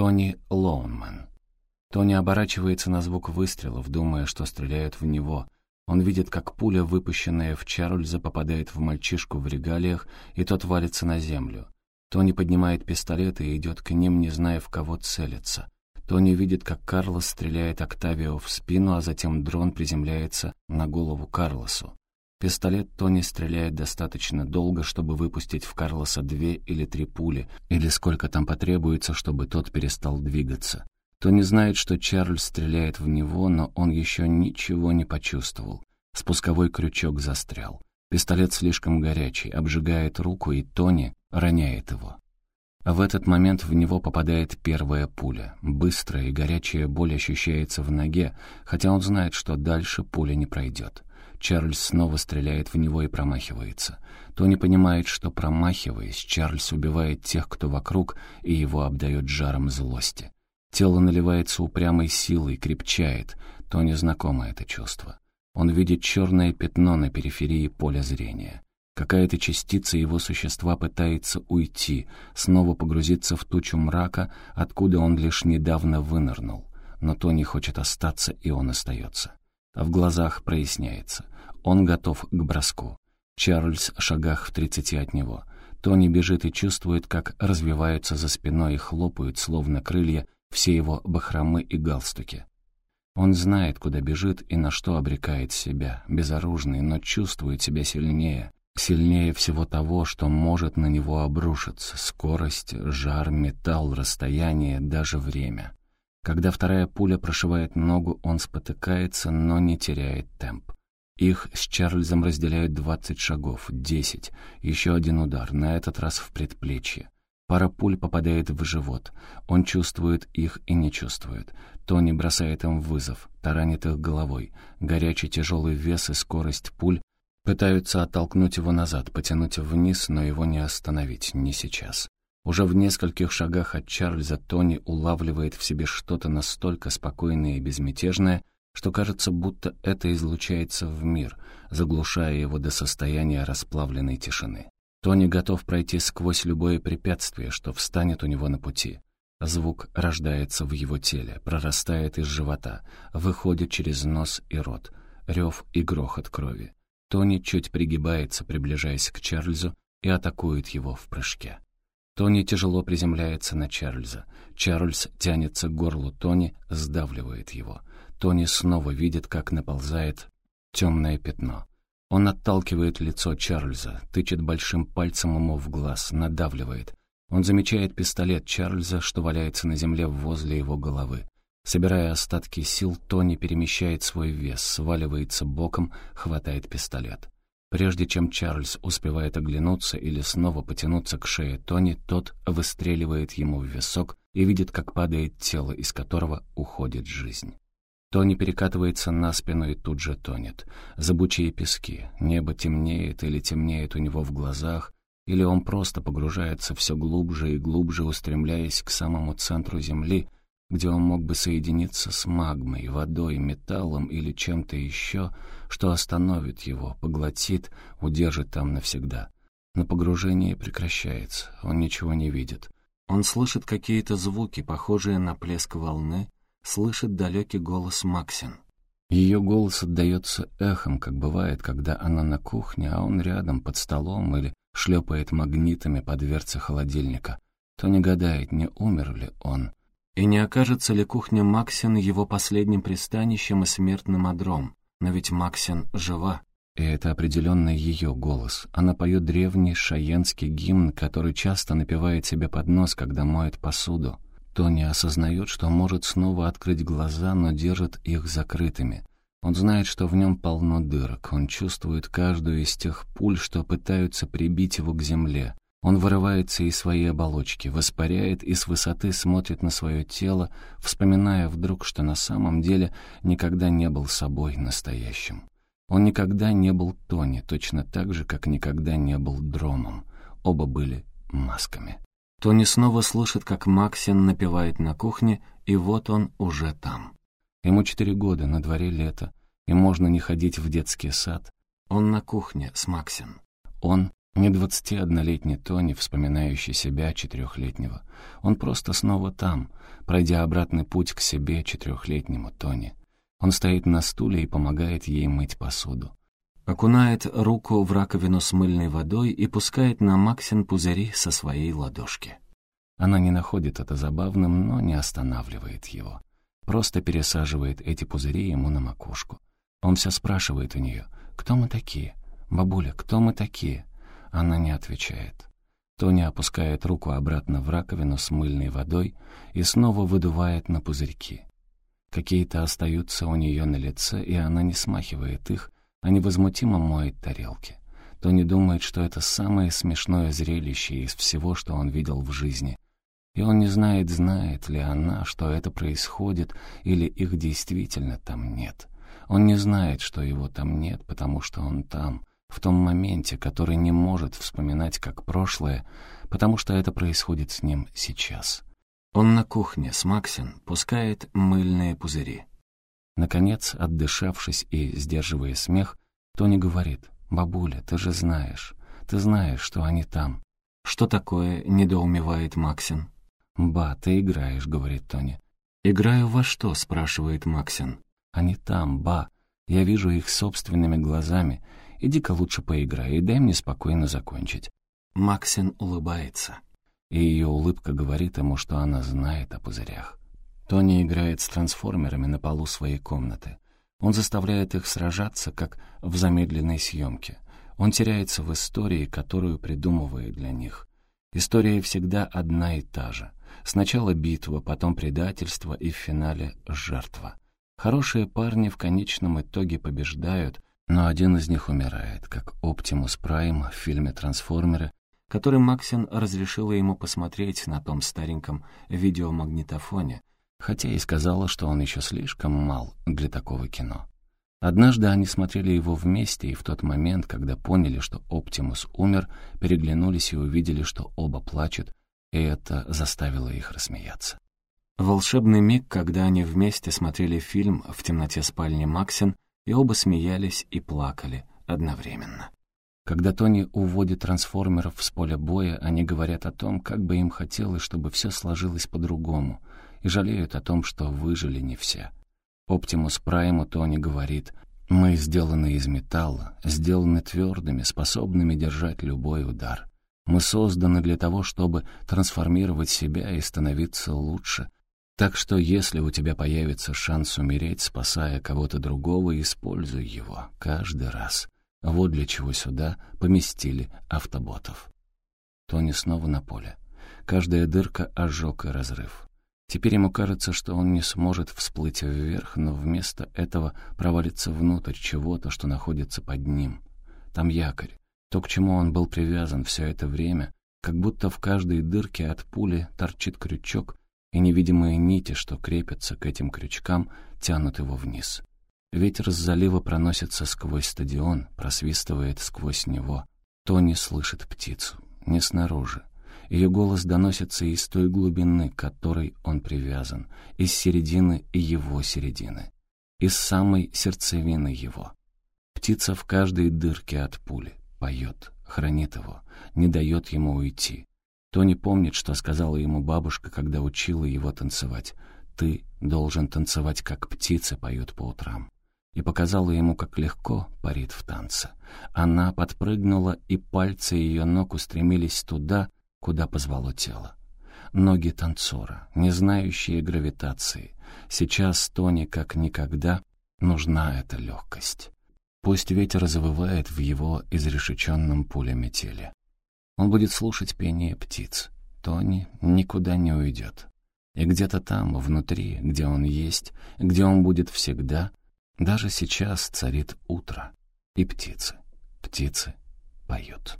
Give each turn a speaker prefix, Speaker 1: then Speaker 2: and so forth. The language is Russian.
Speaker 1: Тони Лоунман. Тони оборачивается на звук выстрелов, думая, что стреляют в него. Он видит, как пуля, выпущенная в Чарльза, попадает в мальчишку в регалиях, и тот валится на землю. Тони поднимает пистолет и идет к ним, не зная, в кого целиться. Тони видит, как Карлос стреляет Октавио в спину, а затем дрон приземляется на голову Карлосу. Пистолет Тони стреляет достаточно долго, чтобы выпустить в Карлоса две или три пули, или сколько там потребуется, чтобы тот перестал двигаться. Тони знает, что Чарльз стреляет в него, но он еще ничего не почувствовал. Спусковой крючок застрял. Пистолет слишком горячий, обжигает руку, и Тони роняет его. В этот момент в него попадает первая пуля. Быстрая и горячая боль ощущается в ноге, хотя он знает, что дальше пуля не пройдет. Чарльз снова стреляет в него и промахивается. Тони понимает, что, промахиваясь, Чарльз убивает тех, кто вокруг, и его обдает жаром злости. Тело наливается упрямой силой, крепчает. Тони знакомо это чувство. Он видит черное пятно на периферии поля зрения. Какая-то частица его существа пытается уйти, снова погрузиться в тучу мрака, откуда он лишь недавно вынырнул. Но Тони хочет остаться, и он остается. А в глазах проясняется. Он готов к броску. Чарльз в шагах в тридцати от него. Тони бежит и чувствует, как развиваются за спиной и хлопают, словно крылья, все его бахромы и галстуки. Он знает, куда бежит и на что обрекает себя, безоружный, но чувствует себя сильнее, сильнее всего того, что может на него обрушиться — скорость, жар, металл, расстояние, даже время. Когда вторая пуля прошивает ногу, он спотыкается, но не теряет темп. Их с Чарльзом разделяют двадцать шагов, десять, еще один удар, на этот раз в предплечье. Пара пуль попадает в живот. Он чувствует их и не чувствует. Тони бросает им вызов, таранит их головой. Горячий тяжелый вес и скорость пуль пытаются оттолкнуть его назад, потянуть вниз, но его не остановить, не сейчас. Уже в нескольких шагах от Чарльза Тони улавливает в себе что-то настолько спокойное и безмятежное, что кажется, будто это излучается в мир, заглушая его до состояния расплавленной тишины. Тони готов пройти сквозь любое препятствие, что встанет у него на пути. Звук рождается в его теле, прорастает из живота, выходит через нос и рот. Рев и грохот крови. Тони чуть пригибается, приближаясь к Чарльзу, и атакует его в прыжке. Тони тяжело приземляется на Чарльза. Чарльз тянется к горлу Тони, сдавливает его. Тони снова видит, как наползает темное пятно. Он отталкивает лицо Чарльза, тычет большим пальцем ему в глаз, надавливает. Он замечает пистолет Чарльза, что валяется на земле возле его головы. Собирая остатки сил, Тони перемещает свой вес, сваливается боком, хватает пистолет. Прежде чем Чарльз успевает оглянуться или снова потянуться к шее Тони, тот выстреливает ему в висок и видит, как падает тело, из которого уходит жизнь. Тони перекатывается на спину и тут же тонет. Забучие пески, небо темнеет или темнеет у него в глазах, или он просто погружается все глубже и глубже, устремляясь к самому центру Земли, где он мог бы соединиться с магмой, водой, металлом или чем-то еще, что остановит его, поглотит, удержит там навсегда. Но погружение прекращается, он ничего не видит. Он слышит какие-то звуки, похожие на плеск волны, слышит далекий голос Максин. Ее голос отдается эхом, как бывает, когда она на кухне, а он рядом, под столом или шлепает магнитами по дверце холодильника. То не гадает, не умер ли он. И не окажется ли кухня Максин его последним пристанищем и смертным одром. Но ведь Максин жива. И это определенно ее голос. Она поет древний шаенский гимн, который часто напевает себе под нос, когда моет посуду. Тони осознает, что может снова открыть глаза, но держит их закрытыми. Он знает, что в нем полно дырок. Он чувствует каждую из тех пуль, что пытаются прибить его к земле. Он вырывается из своей оболочки, воспаряет и с высоты смотрит на свое тело, вспоминая вдруг, что на самом деле никогда не был собой настоящим. Он никогда не был Тони, точно так же, как никогда не был Дромом. Оба были масками. Тони снова слышит, как Максин напевает на кухне, и вот он уже там. Ему четыре года, на дворе лето, и можно не ходить в детский сад. Он на кухне с Максин. Он Не двадцатиоднолетний Тони, вспоминающий себя четырехлетнего. Он просто снова там, пройдя обратный путь к себе четырехлетнему Тони. Он стоит на стуле и помогает ей мыть посуду. Окунает руку в раковину с мыльной водой и пускает на Максин пузыри со своей ладошки. Она не находит это забавным, но не останавливает его. Просто пересаживает эти пузыри ему на макушку. Он все спрашивает у нее, «Кто мы такие? Бабуля, кто мы такие?» Она не отвечает. Тони опускает руку обратно в раковину с мыльной водой и снова выдувает на пузырьки. Какие-то остаются у нее на лице, и она не смахивает их, а невозмутимо моет тарелки. Тони думает, что это самое смешное зрелище из всего, что он видел в жизни. И он не знает, знает ли она, что это происходит, или их действительно там нет. Он не знает, что его там нет, потому что он там, в том моменте, который не может вспоминать как прошлое, потому что это происходит с ним сейчас. Он на кухне с Максин пускает мыльные пузыри. Наконец, отдышавшись и сдерживая смех, Тони говорит, «Бабуля, ты же знаешь, ты знаешь, что они там». «Что такое?» — недоумевает Максин. «Ба, ты играешь», — говорит Тони. «Играю во что?» — спрашивает Максин. «Они там, ба. Я вижу их собственными глазами, Иди-ка лучше поиграй и дай мне спокойно закончить». Максин улыбается, и ее улыбка говорит ему, что она знает о пузырях. Тони играет с трансформерами на полу своей комнаты. Он заставляет их сражаться, как в замедленной съемке. Он теряется в истории, которую придумывает для них. История всегда одна и та же. Сначала битва, потом предательство и в финале жертва. Хорошие парни в конечном итоге побеждают, но один из них умирает, как Оптимус Прайм в фильме «Трансформеры», который Максин разрешила ему посмотреть на том стареньком видеомагнитофоне, хотя и сказала, что он еще слишком мал для такого кино. Однажды они смотрели его вместе, и в тот момент, когда поняли, что Оптимус умер, переглянулись и увидели, что оба плачут, и это заставило их рассмеяться. Волшебный миг, когда они вместе смотрели фильм в темноте спальни Максин, и оба смеялись и плакали одновременно. Когда Тони уводит трансформеров с поля боя, они говорят о том, как бы им хотелось, чтобы все сложилось по-другому, и жалеют о том, что выжили не все. Оптимус Прайму Тони говорит, «Мы сделаны из металла, сделаны твердыми, способными держать любой удар. Мы созданы для того, чтобы трансформировать себя и становиться лучше, так что если у тебя появится шанс умереть, спасая кого-то другого, используй его каждый раз. Вот для чего сюда поместили автоботов. Тони снова на поле. Каждая дырка — ожог и разрыв. Теперь ему кажется, что он не сможет всплыть вверх, но вместо этого провалится внутрь чего-то, что находится под ним. Там якорь. То, к чему он был привязан все это время, как будто в каждой дырке от пули торчит крючок, и невидимые нити, что крепятся к этим крючкам, тянут его вниз. Ветер с залива проносится сквозь стадион, просвистывает сквозь него. Тони слышит птицу, не снаружи. Ее голос доносится из той глубины, к которой он привязан, из середины его середины, из самой сердцевины его. Птица в каждой дырке от пули поет, хранит его, не дает ему уйти. Тони помнит, что сказала ему бабушка, когда учила его танцевать. «Ты должен танцевать, как птицы поют по утрам». И показала ему, как легко парит в танце. Она подпрыгнула, и пальцы ее ног устремились туда, куда позвало тело. Ноги танцора, не знающие гравитации. Сейчас Тони, как никогда, нужна эта легкость. Пусть ветер завывает в его изрешеченном пулями теле. Он будет слушать пение птиц. Тони никуда не уйдет. И где-то там, внутри, где он есть, где он будет всегда, даже сейчас царит утро. И птицы, птицы поют.